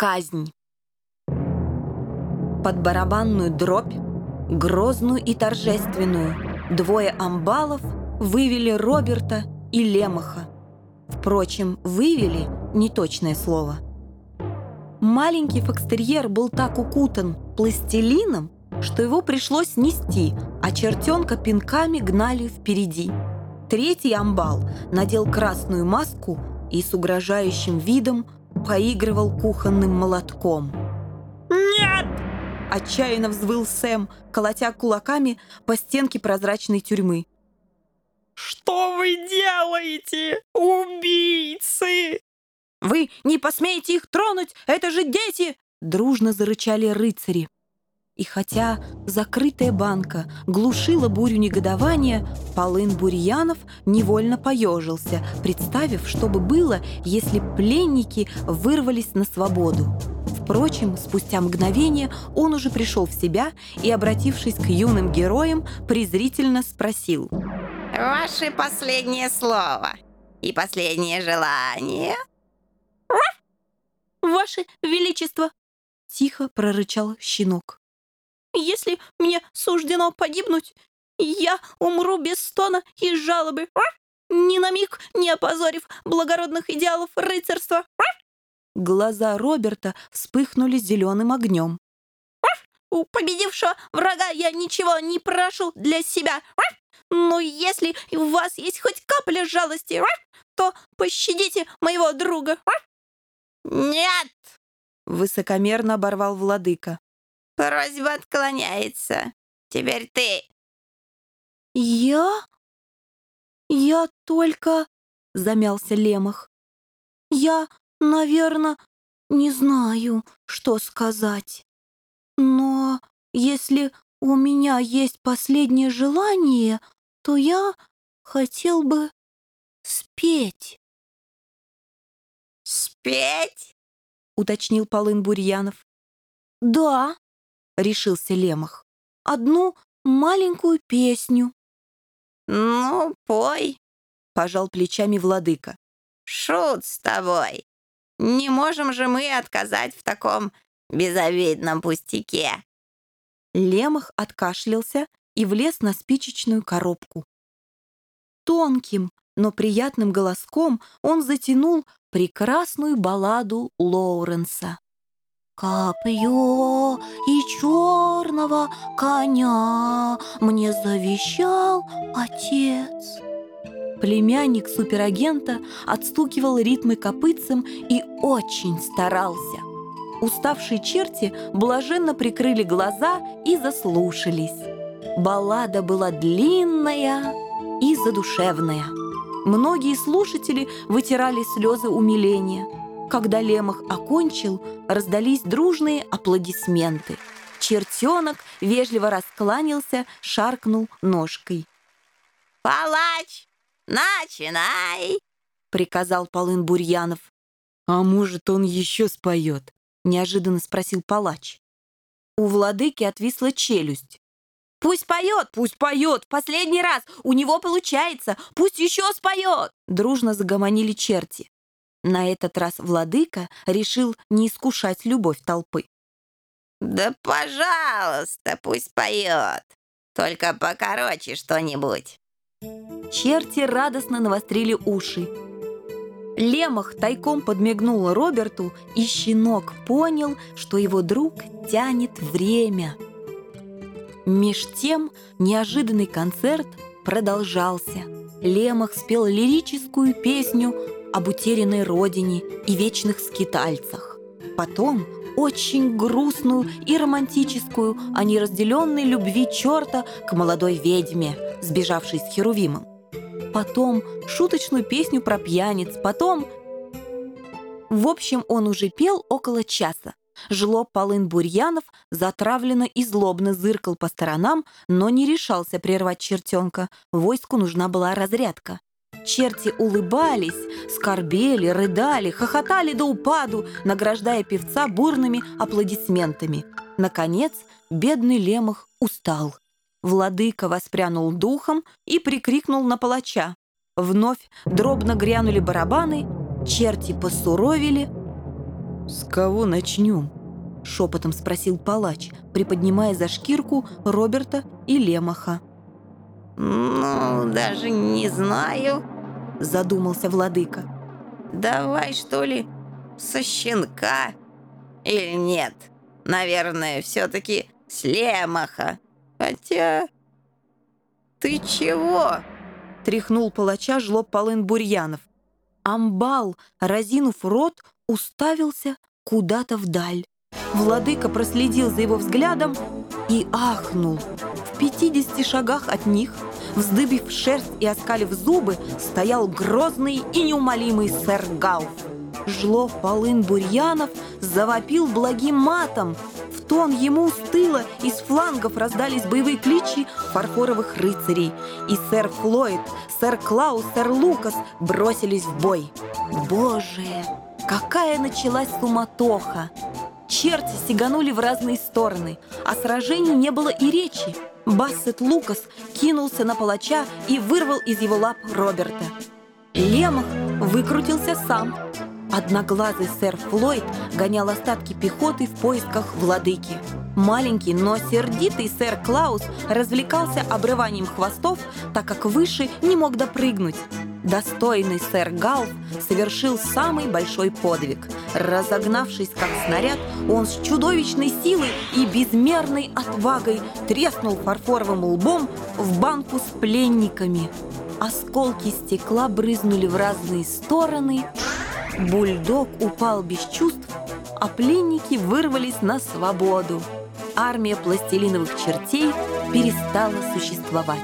Казнь. Под барабанную дробь, грозную и торжественную, двое амбалов вывели Роберта и Лемаха. Впрочем, «вывели» — неточное слово. Маленький фокстерьер был так укутан пластилином, что его пришлось нести, а чертенка пинками гнали впереди. Третий амбал надел красную маску и с угрожающим видом поигрывал кухонным молотком. «Нет!» – отчаянно взвыл Сэм, колотя кулаками по стенке прозрачной тюрьмы. «Что вы делаете, убийцы?» «Вы не посмеете их тронуть! Это же дети!» Дружно зарычали рыцари. И хотя закрытая банка глушила бурю негодования, Полын Бурьянов невольно поежился, представив, что бы было, если пленники вырвались на свободу. Впрочем, спустя мгновение он уже пришел в себя и, обратившись к юным героям, презрительно спросил. «Ваше последнее слово и последнее желание?» «Ваше Величество!» — тихо прорычал щенок. Если мне суждено погибнуть, я умру без стона и жалобы, ни на миг не опозорив благородных идеалов рыцарства. Глаза Роберта вспыхнули зеленым огнем. У победившего врага я ничего не прошу для себя. Но если у вас есть хоть капля жалости, то пощадите моего друга. «Нет!» — высокомерно оборвал владыка. Просьба отклоняется. Теперь ты. Я? Я только... Замялся Лемах. Я, наверное, не знаю, что сказать. Но если у меня есть последнее желание, то я хотел бы спеть. «Спеть?» — уточнил Полын Бурьянов. «Да», решился Лемах. «Одну маленькую песню». «Ну, пой», — пожал плечами владыка. «Шут с тобой. Не можем же мы отказать в таком безобидном пустяке». Лемах откашлялся и влез на спичечную коробку. Тонким, но приятным голоском он затянул прекрасную балладу Лоуренса. Копье и черного коня мне завещал отец. Племянник суперагента отстукивал ритмы копытцем и очень старался. Уставшие черти блаженно прикрыли глаза и заслушались. Баллада была длинная и задушевная. Многие слушатели вытирали слезы умиления – когда Лемах окончил, раздались дружные аплодисменты. Чертенок вежливо раскланялся, шаркнул ножкой. «Палач, начинай!» — приказал Полын Бурьянов. «А может, он еще споет?» — неожиданно спросил палач. У владыки отвисла челюсть. «Пусть поет, пусть поет! Последний раз! У него получается! Пусть еще споет!» Дружно загомонили черти. На этот раз владыка решил не искушать любовь толпы. «Да пожалуйста, пусть поет. Только покороче что-нибудь». Черти радостно навострили уши. Лемах тайком подмигнул Роберту, и щенок понял, что его друг тянет время. Меж тем неожиданный концерт продолжался. Лемах спел лирическую песню об утерянной родине и вечных скитальцах. Потом очень грустную и романтическую о неразделенной любви черта к молодой ведьме, сбежавшей с Херувимом. Потом шуточную песню про пьяниц, потом... В общем, он уже пел около часа. Жлоб Полын Бурьянов затравленно и злобно зыркал по сторонам, но не решался прервать чертенка. Войску нужна была разрядка. Черти улыбались, скорбели, рыдали, хохотали до упаду, награждая певца бурными аплодисментами. Наконец, бедный лемах устал. Владыка воспрянул духом и прикрикнул на палача. Вновь дробно грянули барабаны, черти посуровили. С кого начнем? Шепотом спросил палач, приподнимая за шкирку Роберта и Лемаха. Ну, даже не знаю, Задумался владыка. давай что ли со щенка? Или нет? Наверное, все-таки с лемаха. Хотя... Ты чего? Тряхнул палача жлоб полын Бурьянов. Амбал, разинув рот, уставился куда-то вдаль. Владыка проследил за его взглядом и ахнул. В пятидесяти шагах от них, вздыбив шерсть и оскалив зубы, стоял грозный и неумолимый сэр Гауф. Жлоб полын Бурьянов завопил благим матом. В тон ему с тыла из флангов раздались боевые кличи фарфоровых рыцарей. И сэр Флойд, сэр Клаус, сэр Лукас бросились в бой. Боже, какая началась суматоха! Черти сиганули в разные стороны, а сражений не было и речи. Бассет Лукас кинулся на палача и вырвал из его лап Роберта. Лемах выкрутился сам. Одноглазый сэр Флойд гонял остатки пехоты в поисках владыки. Маленький, но сердитый сэр Клаус развлекался обрыванием хвостов, так как выше не мог допрыгнуть. Достойный сэр Галф совершил самый большой подвиг. Разогнавшись как снаряд, он с чудовищной силой и безмерной отвагой треснул фарфоровым лбом в банку с пленниками. Осколки стекла брызнули в разные стороны. Бульдог упал без чувств, а пленники вырвались на свободу. Армия пластилиновых чертей перестала существовать.